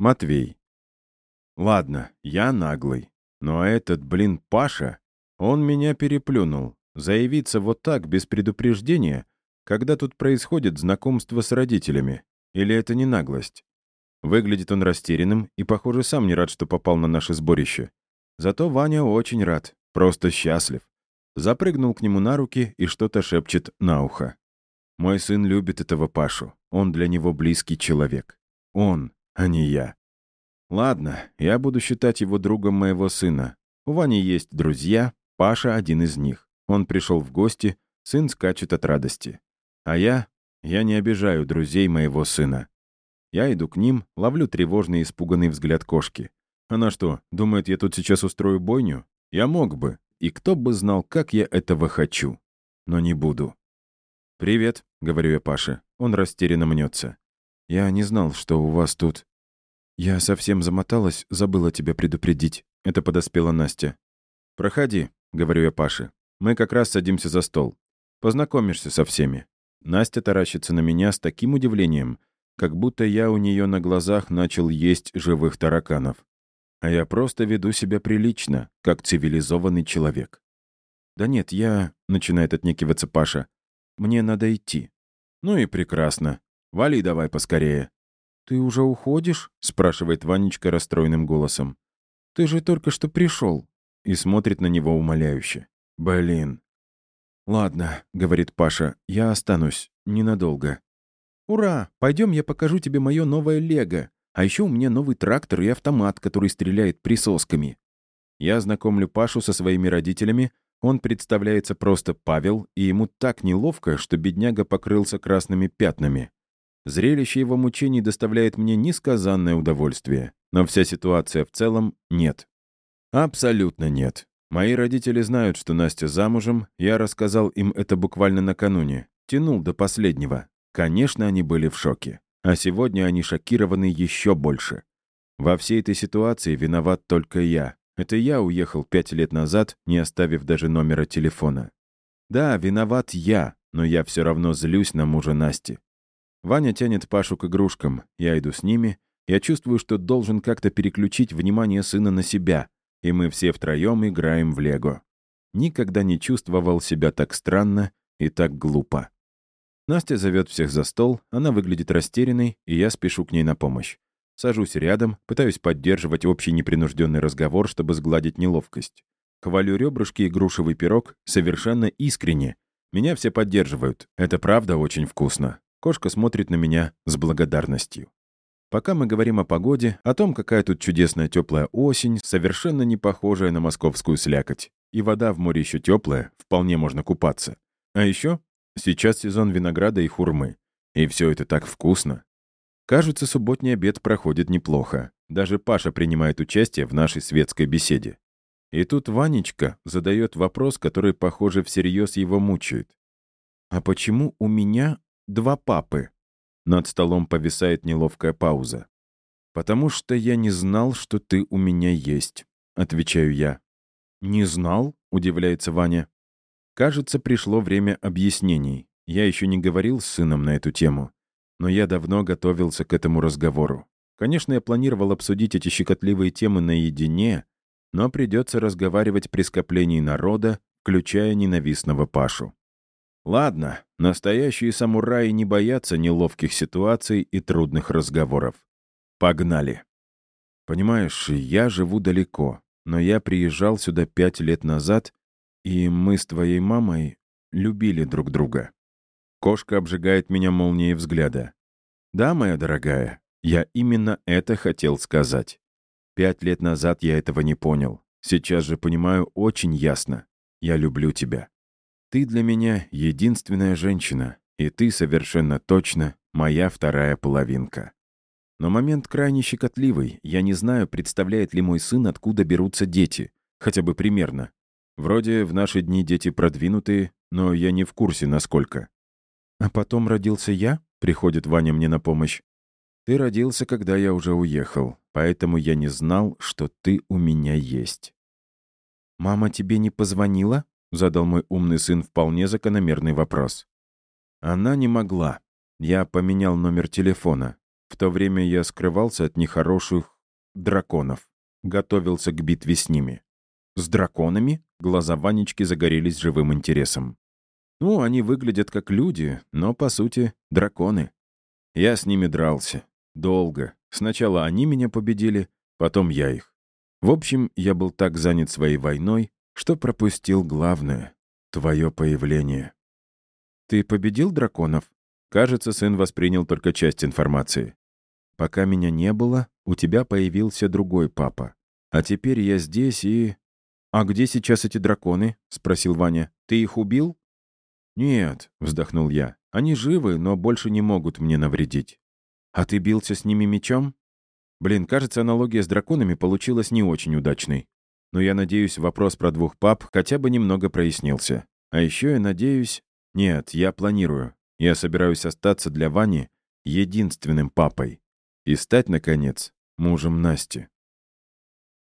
Матвей. Ладно, я наглый. Но этот, блин, Паша, он меня переплюнул. Заявиться вот так, без предупреждения, когда тут происходит знакомство с родителями. Или это не наглость? Выглядит он растерянным и, похоже, сам не рад, что попал на наше сборище. Зато Ваня очень рад, просто счастлив. Запрыгнул к нему на руки и что-то шепчет на ухо. Мой сын любит этого Пашу. Он для него близкий человек. Он, а не я. Ладно, я буду считать его другом моего сына. У Вани есть друзья, Паша один из них. Он пришел в гости, сын скачет от радости. А я, я не обижаю друзей моего сына. Я иду к ним, ловлю тревожный испуганный взгляд кошки. Она что, думает, я тут сейчас устрою бойню? Я мог бы, и кто бы знал, как я этого хочу. Но не буду. «Привет», — говорю я Паше. Он растерянно мнется. «Я не знал, что у вас тут...» «Я совсем замоталась, забыла тебя предупредить». Это подоспела Настя. «Проходи», — говорю я Паше. «Мы как раз садимся за стол. Познакомишься со всеми». Настя таращится на меня с таким удивлением, как будто я у нее на глазах начал есть живых тараканов. А я просто веду себя прилично, как цивилизованный человек. «Да нет, я...» — начинает отнекиваться Паша. «Мне надо идти». «Ну и прекрасно. Вали давай поскорее». «Ты уже уходишь?» — спрашивает Ванечка расстроенным голосом. «Ты же только что пришел. И смотрит на него умоляюще. «Блин». «Ладно», — говорит Паша, — «я останусь. Ненадолго». «Ура! Пойдем, я покажу тебе мое новое лего. А еще у меня новый трактор и автомат, который стреляет присосками». Я знакомлю Пашу со своими родителями, он представляется просто Павел, и ему так неловко, что бедняга покрылся красными пятнами. Зрелище его мучений доставляет мне несказанное удовольствие, но вся ситуация в целом нет. Абсолютно нет. Мои родители знают, что Настя замужем, я рассказал им это буквально накануне, тянул до последнего. Конечно, они были в шоке. А сегодня они шокированы еще больше. Во всей этой ситуации виноват только я. Это я уехал пять лет назад, не оставив даже номера телефона. Да, виноват я, но я все равно злюсь на мужа Насти. Ваня тянет Пашу к игрушкам, я иду с ними. Я чувствую, что должен как-то переключить внимание сына на себя, и мы все втроем играем в Лего. Никогда не чувствовал себя так странно и так глупо. Настя зовет всех за стол, она выглядит растерянной, и я спешу к ней на помощь. Сажусь рядом, пытаюсь поддерживать общий непринужденный разговор, чтобы сгладить неловкость. Хвалю ребрышки и грушевый пирог совершенно искренне. Меня все поддерживают. Это правда очень вкусно. Кошка смотрит на меня с благодарностью. Пока мы говорим о погоде, о том, какая тут чудесная теплая осень, совершенно не похожая на московскую слякоть. И вода в море еще теплая, вполне можно купаться. А еще Сейчас сезон винограда и хурмы. И все это так вкусно. Кажется, субботний обед проходит неплохо. Даже Паша принимает участие в нашей светской беседе. И тут Ванечка задает вопрос, который, похоже, всерьез его мучает. «А почему у меня два папы?» Над столом повисает неловкая пауза. «Потому что я не знал, что ты у меня есть», — отвечаю я. «Не знал?» — удивляется Ваня. Кажется, пришло время объяснений. Я еще не говорил с сыном на эту тему, но я давно готовился к этому разговору. Конечно, я планировал обсудить эти щекотливые темы наедине, но придется разговаривать при скоплении народа, включая ненавистного Пашу. Ладно, настоящие самураи не боятся неловких ситуаций и трудных разговоров. Погнали. Понимаешь, я живу далеко, но я приезжал сюда пять лет назад и мы с твоей мамой любили друг друга. Кошка обжигает меня молнией взгляда. Да, моя дорогая, я именно это хотел сказать. Пять лет назад я этого не понял. Сейчас же понимаю очень ясно. Я люблю тебя. Ты для меня единственная женщина, и ты совершенно точно моя вторая половинка. Но момент крайне щекотливый. Я не знаю, представляет ли мой сын, откуда берутся дети. Хотя бы примерно. Вроде в наши дни дети продвинутые, но я не в курсе, насколько. А потом родился я, приходит Ваня мне на помощь. Ты родился, когда я уже уехал, поэтому я не знал, что ты у меня есть. «Мама тебе не позвонила?» — задал мой умный сын вполне закономерный вопрос. Она не могла. Я поменял номер телефона. В то время я скрывался от нехороших драконов. Готовился к битве с ними. С драконами? Глаза Ванечки загорелись живым интересом. Ну, они выглядят как люди, но, по сути, драконы. Я с ними дрался. Долго. Сначала они меня победили, потом я их. В общем, я был так занят своей войной, что пропустил главное — твое появление. Ты победил драконов? Кажется, сын воспринял только часть информации. Пока меня не было, у тебя появился другой папа. А теперь я здесь и... «А где сейчас эти драконы?» — спросил Ваня. «Ты их убил?» «Нет», — вздохнул я. «Они живы, но больше не могут мне навредить». «А ты бился с ними мечом?» Блин, кажется, аналогия с драконами получилась не очень удачной. Но я надеюсь, вопрос про двух пап хотя бы немного прояснился. А еще я надеюсь... Нет, я планирую. Я собираюсь остаться для Вани единственным папой. И стать, наконец, мужем Насти.